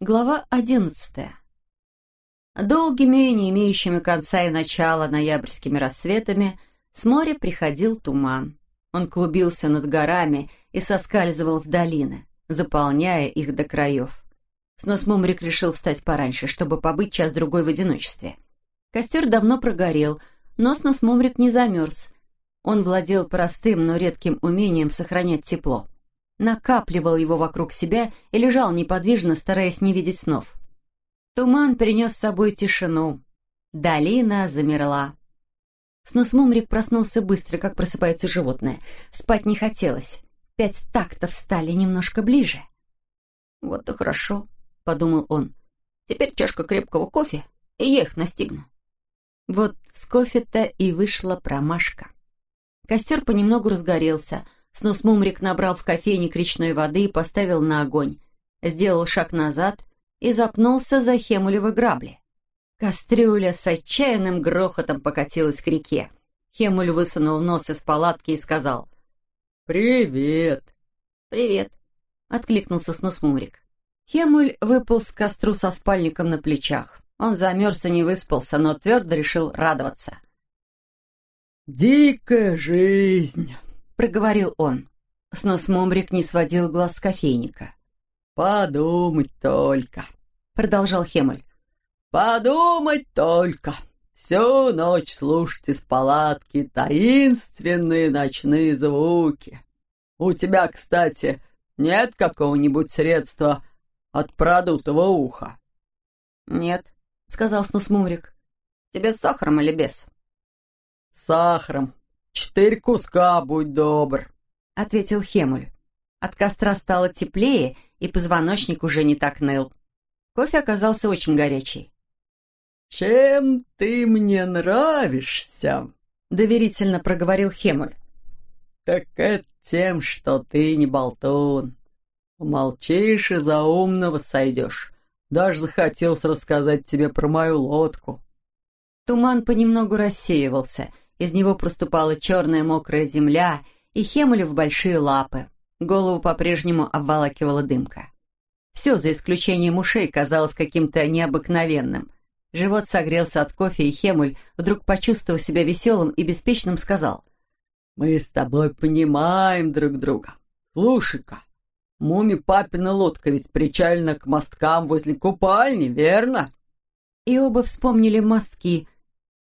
Глава одиннадцатая. Долгими, не имеющими конца и начала ноябрьскими рассветами с моря приходил туман. Он клубился над горами и соскальзывал в долины, заполняя их до краев. Снос Мумрик решил встать пораньше, чтобы побыть час-другой в одиночестве. Костер давно прогорел, но Снос Мумрик не замерз. Он владел простым, но редким умением сохранять тепло накапливал его вокруг себя и лежал неподвижно, стараясь не видеть снов. Туман принес с собой тишину. Долина замерла. Снусмумрик проснулся быстро, как просыпается животное. Спать не хотелось. Пять тактов стали немножко ближе. «Вот и хорошо», — подумал он. «Теперь чашка крепкого кофе, и я их настигну». Вот с кофе-то и вышла промашка. Костер понемногу разгорелся — Снус Мумрик набрал в кофейник речной воды и поставил на огонь. Сделал шаг назад и запнулся за хемулевы грабли. Кастрюля с отчаянным грохотом покатилась к реке. Хемуль высунул нос из палатки и сказал «Привет!» «Привет!» — откликнулся Снус Мумрик. Хемуль выпал с костру со спальником на плечах. Он замерз и не выспался, но твердо решил радоваться. «Дикая жизнь!» Проговорил он. Снос Момрик не сводил глаз с кофейника. «Подумать только», — продолжал Хемель. «Подумать только. Всю ночь слушать из палатки таинственные ночные звуки. У тебя, кстати, нет какого-нибудь средства от продутого уха?» «Нет», — сказал Снус Мумрик. «Тебе с сахаром или без?» «С сахаром», «Четыре куска, будь добр», — ответил Хемуль. От костра стало теплее, и позвоночник уже не так ныл. Кофе оказался очень горячий. «Чем ты мне нравишься?» — доверительно проговорил Хемуль. «Так это тем, что ты не болтун. Молчишь и за умного сойдешь. Даже захотелось рассказать тебе про мою лодку». Туман понемногу рассеивался — из него проступала черная мокрая земля и хемули в большие лапы. Голову по-прежнему обволакивала дымка. Все, за исключением ушей, казалось каким-то необыкновенным. Живот согрелся от кофе, и Хемуль, вдруг почувствовав себя веселым и беспечным, сказал. «Мы с тобой понимаем друг друга. Слушай-ка, Муми папина лодка ведь причалена к мосткам возле купальни, верно?» И оба вспомнили мостки,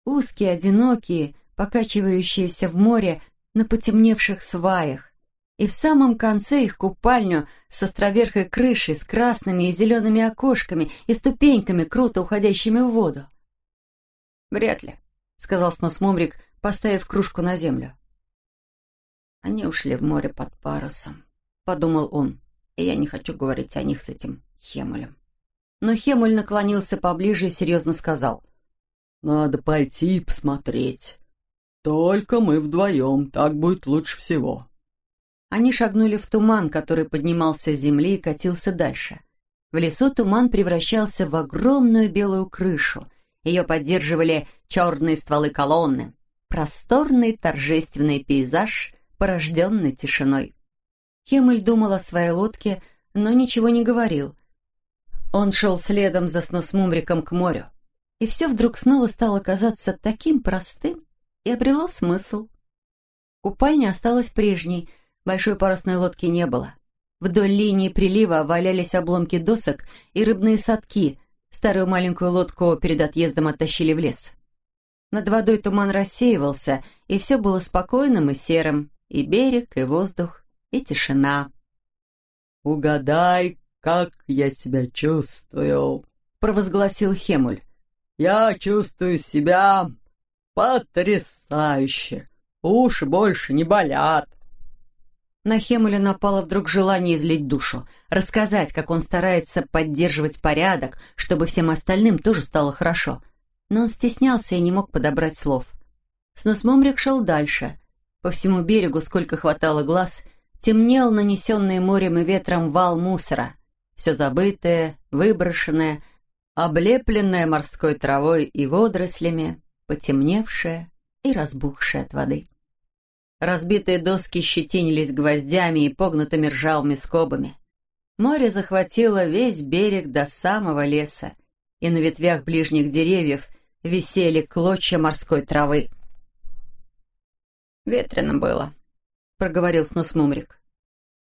узкие, одинокие, покачивающиеся в море на потемневших сваях, и в самом конце их купальню с островерхой крышей, с красными и зелеными окошками и ступеньками, круто уходящими в воду. «Вряд ли», — сказал снос Мумрик, поставив кружку на землю. «Они ушли в море под парусом», — подумал он, «и я не хочу говорить о них с этим Хемулем». Но Хемуль наклонился поближе и серьезно сказал. «Надо пойти и посмотреть. «Только мы вдвоем, так будет лучше всего». Они шагнули в туман, который поднимался с земли и катился дальше. В лесу туман превращался в огромную белую крышу. Ее поддерживали черные стволы колонны. Просторный торжественный пейзаж, порожденный тишиной. Хемель думал о своей лодке, но ничего не говорил. Он шел следом за сносмумриком к морю. И все вдруг снова стало казаться таким простым и обрело смысл. Купальня осталась прежней, большой парусной лодки не было. Вдоль линии прилива валялись обломки досок и рыбные садки, старую маленькую лодку перед отъездом оттащили в лес. Над водой туман рассеивался, и все было спокойным и серым, и берег, и воздух, и тишина. «Угадай, как я себя чувствую», — провозгласил Хемуль. «Я чувствую себя «Потрясающе! Уши больше не болят!» На Хемуля напало вдруг желание излить душу, рассказать, как он старается поддерживать порядок, чтобы всем остальным тоже стало хорошо. Но он стеснялся и не мог подобрать слов. Снусмомрик шел дальше. По всему берегу, сколько хватало глаз, темнел нанесенный морем и ветром вал мусора. Все забытое, выброшенное, облепленное морской травой и водорослями, потемневшая и разбухшая от воды. Разбитые доски щетинились гвоздями и погнутыми ржавыми скобами. Море захватило весь берег до самого леса, и на ветвях ближних деревьев висели клочья морской травы. «Ветрено было», — проговорил снос Мумрик.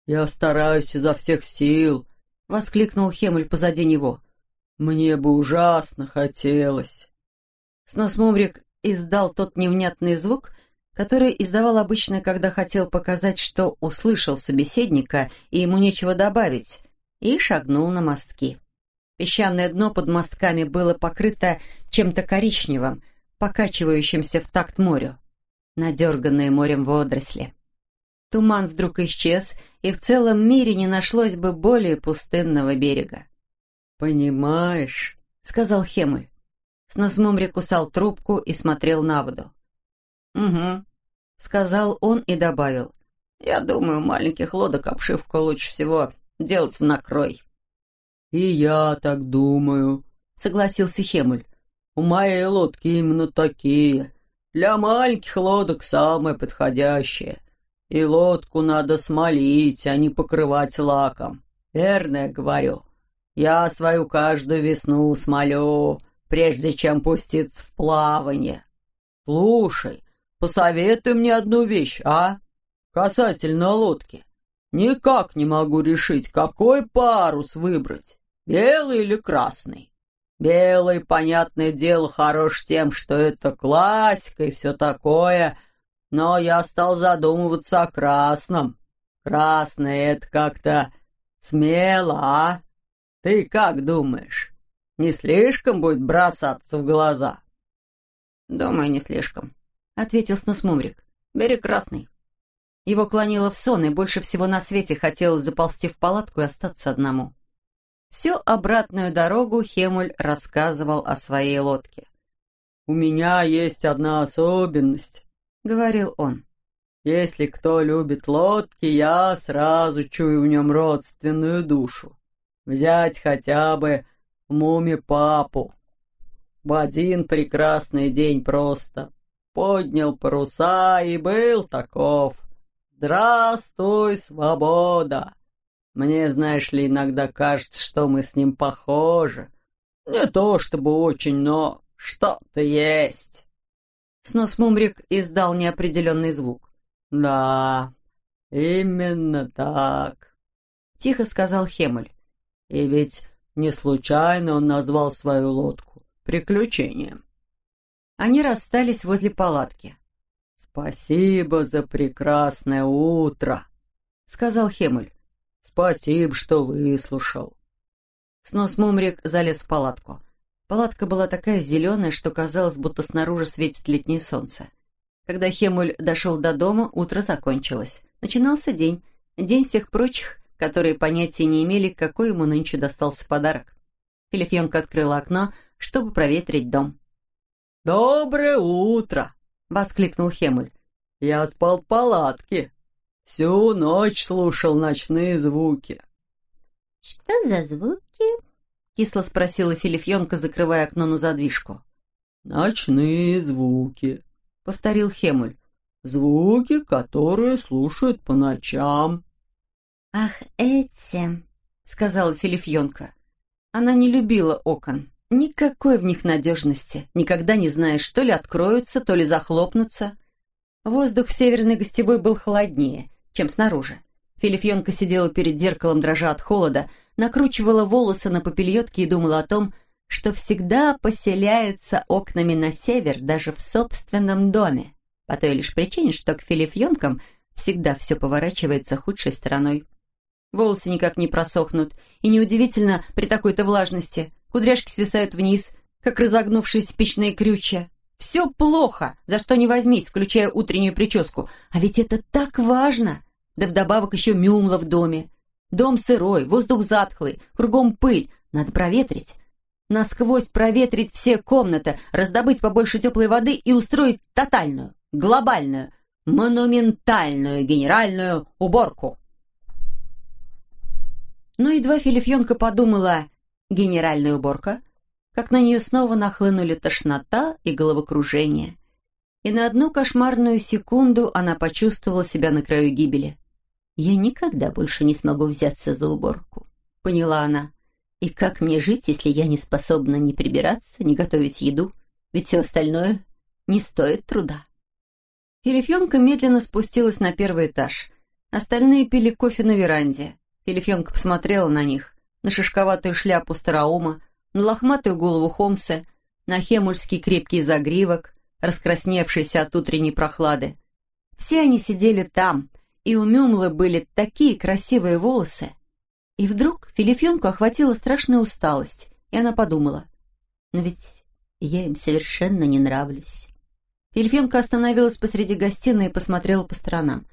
«Я стараюсь изо всех сил», — воскликнул Хемуль позади него. «Мне бы ужасно хотелось». Снос Мумрик издал тот невнятный звук, который издавал обычно, когда хотел показать, что услышал собеседника и ему нечего добавить, и шагнул на мостки. Песчаное дно под мостками было покрыто чем-то коричневым, покачивающимся в такт морю. Надерганные морем водоросли. Туман вдруг исчез, и в целом мире не нашлось бы более пустынного берега. «Понимаешь», — сказал Хемуль. Сносмумри кусал трубку и смотрел на воду. «Угу», — сказал он и добавил. «Я думаю, маленьких лодок обшивку лучше всего делать в накрой». «И я так думаю», — согласился Хемуль. «У моей лодки именно такие. Для маленьких лодок самое подходящее. И лодку надо смолить, а не покрывать лаком. Верно я говорю. Я свою каждую весну смолю, прежде чем пуститься в плавание. Слушай, посоветуй мне одну вещь, а? Касательно лодки. Никак не могу решить, какой парус выбрать, белый или красный. Белый, понятное дело, хорош тем, что это классика и все такое, но я стал задумываться о красном. Красное — это как-то смело, а? Ты как думаешь, не слишком будет бросаться в глаза?» «Думаю, не слишком», — ответил Снусмумрик. «Бери красный». Его клонило в сон, и больше всего на свете хотелось заползти в палатку и остаться одному. Всю обратную дорогу Хемуль рассказывал о своей лодке. «У меня есть одна особенность», говорил он. «Если кто любит лодки, я сразу чую в нем родственную душу. Взять хотя бы муми-папу. В один прекрасный день просто поднял паруса и был таков. Здравствуй, свобода! Мне, знаешь ли, иногда кажется, что мы с ним похожи. Не то чтобы очень, но что-то есть». Снос Мумрик издал неопределенный звук. «Да, именно так», — тихо сказал Хемель. «И ведь не случайно он назвал свою лодку приключением». Они расстались возле палатки. «Спасибо за прекрасное утро», — сказал Хемель. «Спасибо, что выслушал». Снос Мумрик залез в палатку. Палатка была такая зеленая, что казалось, будто снаружи светит летнее солнце. Когда Хемуль дошел до дома, утро закончилось. Начинался день. День всех прочих, которые понятия не имели, какой ему нынче достался подарок. Филифьонка открыла окно, чтобы проветрить дом. «Доброе утро!» — воскликнул Хемуль. «Я спал в палатке. Всю ночь слушал ночные звуки». «Что за звуки?» Кисло спросила Филифьонка, закрывая окно на задвижку. «Ночные звуки», — повторил Хемуль. «Звуки, которые слушают по ночам». «Ах, эти!» — сказала Филифьонка. Она не любила окон. Никакой в них надежности. Никогда не знаешь, то ли откроются, то ли захлопнутся. Воздух в северной гостевой был холоднее, чем снаружи. Филифьонка сидела перед зеркалом, дрожа от холода, накручивала волосы на попельотке и думала о том, что всегда поселяется окнами на север даже в собственном доме, по той лишь причине, что к филифьонкам всегда все поворачивается худшей стороной. Волосы никак не просохнут, и неудивительно при такой-то влажности. Кудряшки свисают вниз, как разогнувшиеся печные крючья. Все плохо, за что не возьмись, включая утреннюю прическу. А ведь это так важно! Да вдобавок еще мюмла в доме. Дом сырой, воздух затхлый, кругом пыль. Надо проветрить. Насквозь проветрить все комнаты, раздобыть побольше теплой воды и устроить тотальную, глобальную, монументальную генеральную уборку. Но едва Филифьонка подумала «генеральная уборка», как на нее снова нахлынули тошнота и головокружение. И на одну кошмарную секунду она почувствовала себя на краю гибели. Я никогда больше не смогу взяться за уборку. поняла она. «И как мне жить, если я не способна ни прибираться, ни готовить еду? Ведь все остальное не стоит труда». Филифьонка медленно спустилась на первый этаж. Остальные пили кофе на веранде. Филифьонка посмотрела на них, на шишковатую шляпу Стараума, на лохматую голову Холмса, на хемульский крепкий загривок, раскрасневшийся от утренней прохлады. Все они сидели там, и у Мюмлы были такие красивые волосы. И вдруг Филифьонку охватила страшная усталость, и она подумала, «Но ведь я им совершенно не нравлюсь». Филифьонка остановилась посреди гостиной и посмотрела по сторонам.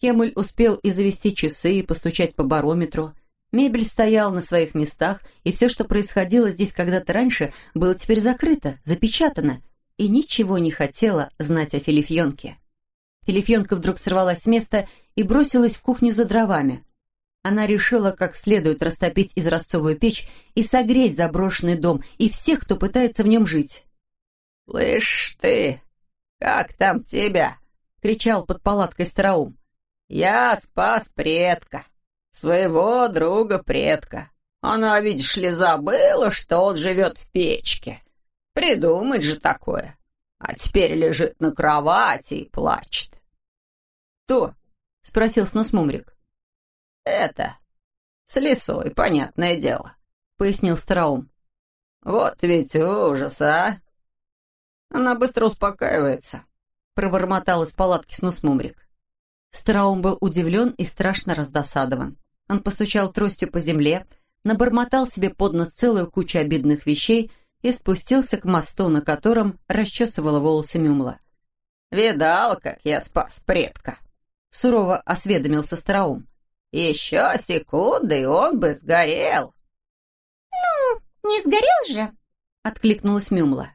Хемуль успел и завести часы, и постучать по барометру. Мебель стояла на своих местах, и все, что происходило здесь когда-то раньше, было теперь закрыто, запечатано, и ничего не хотела знать о Филифьонке. Филифьонка вдруг сорвалась с места и бросилась в кухню за дровами. Она решила как следует растопить изразцовую печь и согреть заброшенный дом и всех, кто пытается в нем жить. «Слышь ты, как там тебя?» — кричал под палаткой Староум. «Я спас предка, своего друга-предка. Она, видишь ли, забыла, что он живет в печке. Придумать же такое. А теперь лежит на кровати и плачет». «Кто?» — спросил Снусмумрик. «Это с лисой, понятное дело», — пояснил Староум. «Вот ведь ужас, а!» Она быстро успокаивается, пробормотал из палатки Снусмумрик. Стараум был удивлен и страшно раздосадован. Он постучал тростью по земле, набормотал себе под нос целую кучу обидных вещей и спустился к мосту, на котором расчесывала волосы Мюмла. «Видал, как я спас предка?» — сурово осведомился Стараум. «Еще секунды, и он бы сгорел». «Ну, не сгорел же?» — откликнулась Мюмла.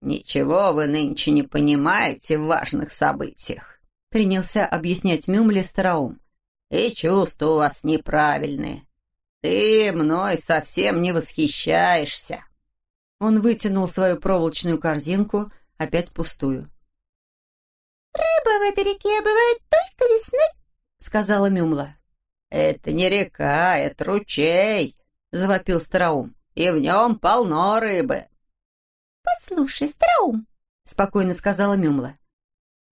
«Ничего вы нынче не понимаете в важных событиях», — принялся объяснять Мюмле Стараум. «И чувства у вас неправильные. Ты мной совсем не восхищаешься». Он вытянул свою проволочную корзинку, опять пустую. «Рыба в этой реке бывает только весной», — сказала Мюмла. «Это не река, это ручей», — завопил Стараум. «И в нем полно рыбы». «Послушай, Страум», — спокойно сказала Мюмла,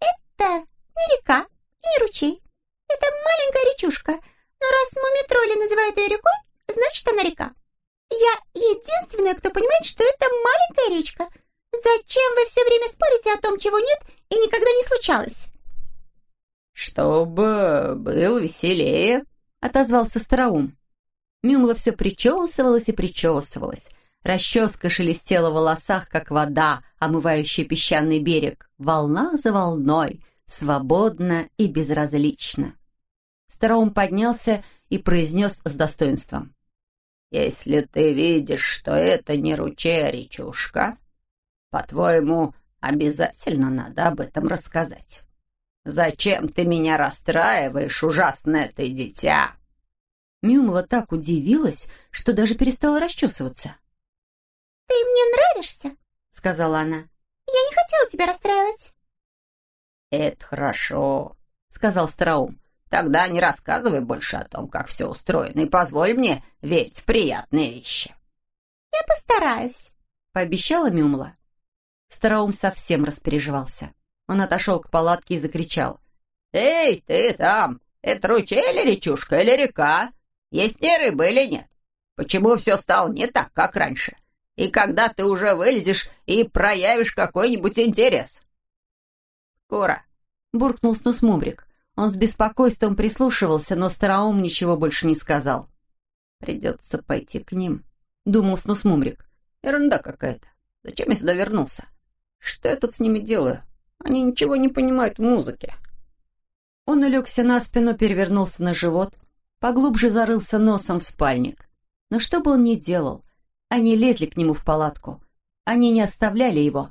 «это не река и не ручей. Это маленькая речушка, но раз мумитроли называют ее рекой, значит, она река. Я единственная, кто понимает, что это маленькая речка. Зачем вы все время спорите о том, чего нет и никогда не случалось?» «Чтобы был веселее», — отозвался Староум. Мюмла все причесывалась и причесывалась. Расческа шелестела в волосах, как вода, омывающая песчаный берег, волна за волной, свободно и безразлично. Староум поднялся и произнес с достоинством. «Если ты видишь, что это не ручей, а речушка, по-твоему, обязательно надо об этом рассказать. Зачем ты меня расстраиваешь, ужасное ты дитя?» Мюмла так удивилась, что даже перестала расчесываться. «Ты мне нравишься», — сказала она. «Я не хотела тебя расстраивать». «Это хорошо», — сказал Староум. «Тогда не рассказывай больше о том, как все устроено, и позволь мне верить в приятные вещи». «Я постараюсь», — пообещала Мюмла. Староум совсем распереживался. Он отошел к палатке и закричал. «Эй, ты там! Это ручей или речушка, или река? Есть ли рыба или нет? Почему все стало не так, как раньше? И когда ты уже вылезешь и проявишь какой-нибудь интерес?» «Скоро», — буркнул Снусмумрик. Он с беспокойством прислушивался, но Староум ничего больше не сказал. «Придется пойти к ним», — думал Снусмумрик. «Ерунда какая-то. Зачем я сюда вернулся? Что я тут с ними делаю? Они ничего не понимают в музыке». Он улегся на спину, перевернулся на живот, поглубже зарылся носом в спальник. Но что бы он ни делал, они лезли к нему в палатку. Они не оставляли его.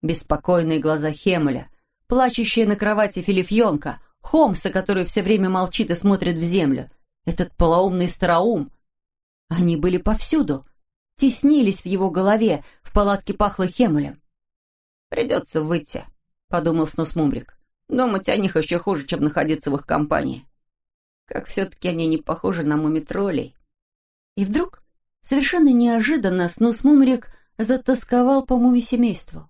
Беспокойные глаза Хемуля, плачущая на кровати Филифьонка, Холмса, который все время молчит и смотрит в землю, этот полоумный староум. Они были повсюду, теснились в его голове, в палатке пахло Хемулем. «Придется выйти», — подумал Снос Мумрик. «Думать о них еще хуже, чем находиться в их компании. Как все-таки они не похожи на мумитролей. И вдруг, совершенно неожиданно, Снус Мумрик затасковал по муми семейству.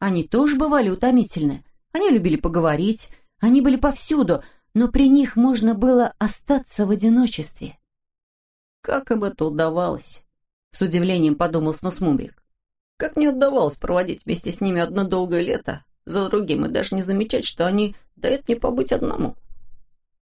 Они тоже бывали утомительны. Они любили поговорить, они были повсюду, но при них можно было остаться в одиночестве. Как им это удавалось? С удивлением подумал Снус Мумрик. Как мне удавалось проводить вместе с ними одно долгое лето за другим и даже не замечать, что они дают мне побыть одному.